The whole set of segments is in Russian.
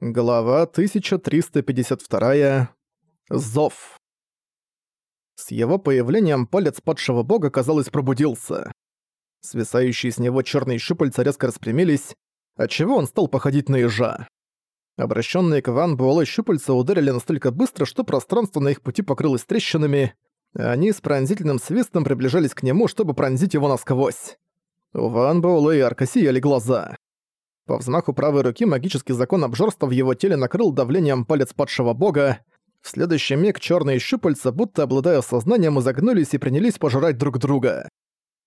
Глава 1352. Зов. С его появлением палец падшего бога, казалось, пробудился. Свисающие с него черные щупальца резко распрямились, отчего он стал походить на ежа. Обращенные к Ван Буэлэ щупальца ударили настолько быстро, что пространство на их пути покрылось трещинами, а они с пронзительным свистом приближались к нему, чтобы пронзить его насквозь. У Ван Буэлэ ярко сияли глаза. По взмаху правой руки магический закон обжорства в его теле накрыл давлением палец падшего бога. В следующий миг черные щупальца, будто обладая сознанием, изогнулись и принялись пожирать друг друга.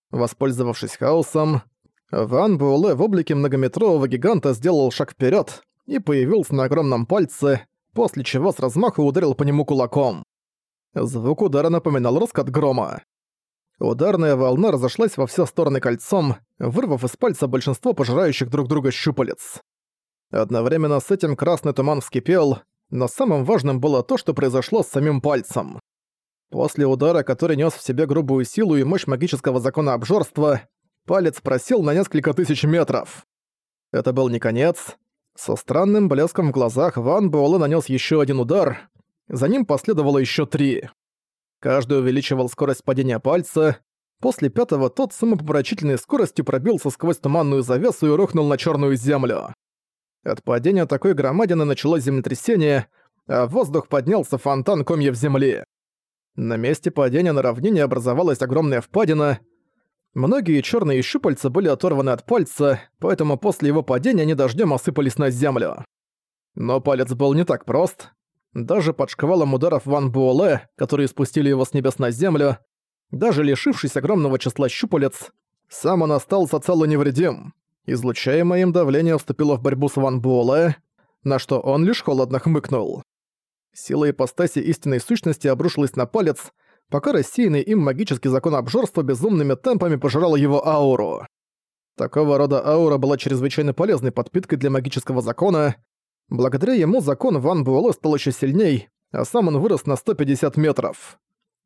Воспользовавшись хаосом, Ван Буэлэ в облике многометрового гиганта сделал шаг вперед и появился на огромном пальце, после чего с размаху ударил по нему кулаком. Звук удара напоминал раскат грома. Ударная волна разошлась во все стороны кольцом, вырвав из пальца большинство пожирающих друг друга щупалец. Одновременно с этим красный туман вскипел, но самым важным было то, что произошло с самим пальцем. После удара, который нес в себе грубую силу и мощь магического закона обжорства, палец просел на несколько тысяч метров. Это был не конец. Со странным блеском в глазах Ван Буэлэ нанес еще один удар, за ним последовало еще три. Каждый увеличивал скорость падения пальца. После пятого тот с самопомрачительной скоростью пробился сквозь туманную завесу и рухнул на черную землю. От падения такой громадины началось землетрясение, а в воздух поднялся фонтан комьев земли. На месте падения на равнине образовалась огромная впадина. Многие черные щупальца были оторваны от пальца, поэтому после его падения они дождем осыпались на землю. Но палец был не так прост. Даже под шквалом ударов Ван Буэлэ, которые спустили его с небес на землю, даже лишившись огромного числа щупалец, сам он остался цел и невредим. Излучаемое им давление вступило в борьбу с Ван Буэлэ, на что он лишь холодно хмыкнул. Сила ипостаси истинной сущности обрушилась на палец, пока рассеянный им магический закон обжорства безумными темпами пожирал его ауру. Такого рода аура была чрезвычайно полезной подпиткой для магического закона, Благодаря ему закон Ван Буэлэ стал еще сильней, а сам он вырос на 150 метров.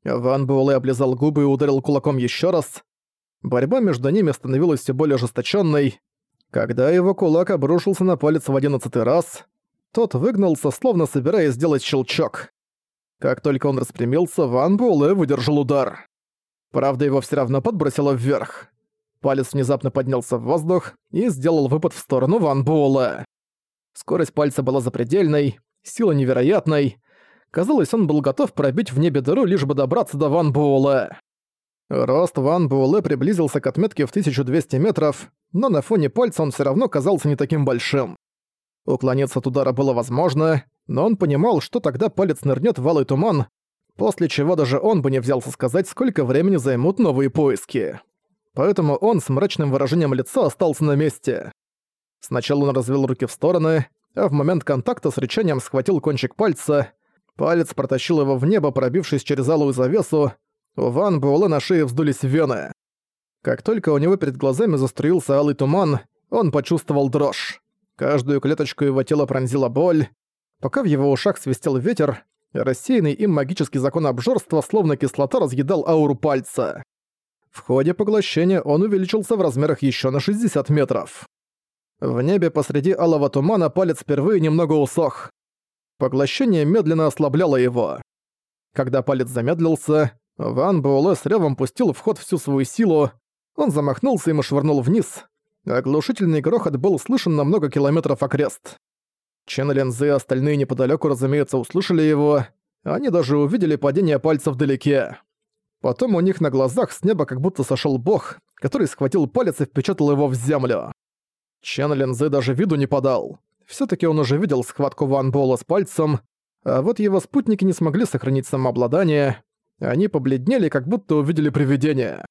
Ван Буэлэ облизал губы и ударил кулаком еще раз. Борьба между ними становилась все более ожесточенной. Когда его кулак обрушился на палец в одиннадцатый раз, тот выгнался, словно собираясь сделать щелчок. Как только он распрямился, Ван Буэлэ выдержал удар. Правда, его все равно подбросило вверх. Палец внезапно поднялся в воздух и сделал выпад в сторону Ван Буэлэ. Скорость пальца была запредельной, сила невероятной. Казалось, он был готов пробить в небе дыру, лишь бы добраться до Ван Буэлэ. Рост Ван Буэлэ приблизился к отметке в 1200 метров, но на фоне пальца он все равно казался не таким большим. Уклониться от удара было возможно, но он понимал, что тогда палец нырнет в алый туман, после чего даже он бы не взялся сказать, сколько времени займут новые поиски. Поэтому он с мрачным выражением лица остался на месте. Сначала он развел руки в стороны, а в момент контакта с рычанием схватил кончик пальца. Палец протащил его в небо, пробившись через алую завесу. У Ван Буэлэ на шее вздулись вены. Как только у него перед глазами заструился алый туман, он почувствовал дрожь. Каждую клеточку его тела пронзила боль. Пока в его ушах свистел ветер, рассеянный им магический закон обжорства, словно кислота, разъедал ауру пальца. В ходе поглощения он увеличился в размерах еще на 60 метров. В небе посреди алого тумана палец впервые немного усох. Поглощение медленно ослабляло его. Когда палец замедлился, Ван Буэлэ с ревом пустил в ход всю свою силу, он замахнулся и швырнул вниз. Оглушительный грохот был слышен на много километров окрест. Чен Лензы и остальные неподалёку, разумеется, услышали его, они даже увидели падение пальца вдалеке. Потом у них на глазах с неба как будто сошёл бог, который схватил палец и впечатал его в землю. Чен Линзы даже виду не подал. все таки он уже видел схватку Ван Бола с пальцем, а вот его спутники не смогли сохранить самообладание. Они побледнели, как будто увидели привидение.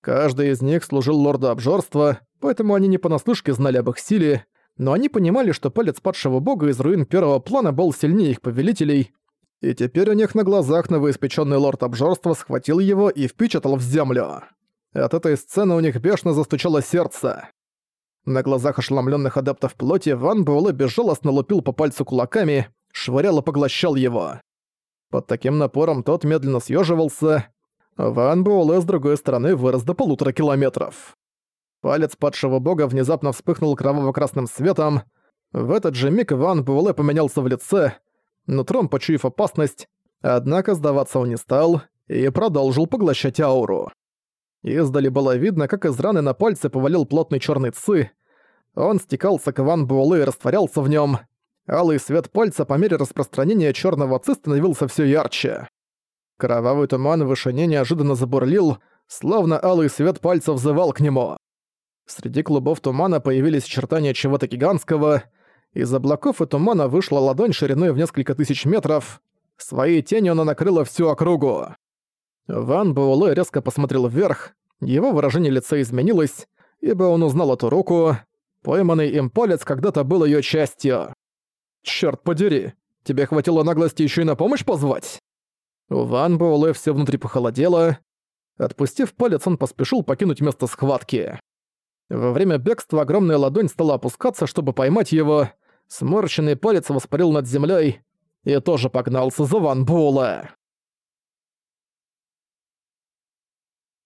Каждый из них служил лорду обжорства, поэтому они не понаслышке знали об их силе, но они понимали, что палец падшего бога из руин первого плана был сильнее их повелителей, и теперь у них на глазах новоиспеченный лорд обжорства схватил его и впечатал в землю. От этой сцены у них бешено застучало сердце. На глазах ошеломленных адептов плоти Ван Буэлэ безжалостно лупил по пальцу кулаками, швырял и поглощал его. Под таким напором тот медленно съеживался. Ван Буэлэ с другой стороны вырос до полутора километров. Палец падшего бога внезапно вспыхнул кроваво-красным светом. В этот же миг Ван Буэлэ поменялся в лице, нутром почуяв опасность, однако сдаваться он не стал и продолжил поглощать ауру. Издали было видно, как из раны на пальце повалил плотный черный цы. Он стекался к Ван Буэлэ и растворялся в нем. Алый свет пальца по мере распространения черного ци становился все ярче. Кровавый туман в вышине неожиданно забурлил, словно алый свет пальца взывал к нему. Среди клубов тумана появились очертания чего-то гигантского. Из облаков и тумана вышла ладонь шириной в несколько тысяч метров. Своей тенью она накрыла всю округу. Ван Буэлэ резко посмотрел вверх, его выражение лица изменилось, ибо он узнал эту руку. Пойманный им палец когда-то был ее частью. «Чёрт подери, тебе хватило наглости еще и на помощь позвать?» Ван Буэлэ все внутри похолодело. Отпустив палец, он поспешил покинуть место схватки. Во время бегства огромная ладонь стала опускаться, чтобы поймать его. Сморщенный палец воспарил над землей и тоже погнался за Ван Буэлэ.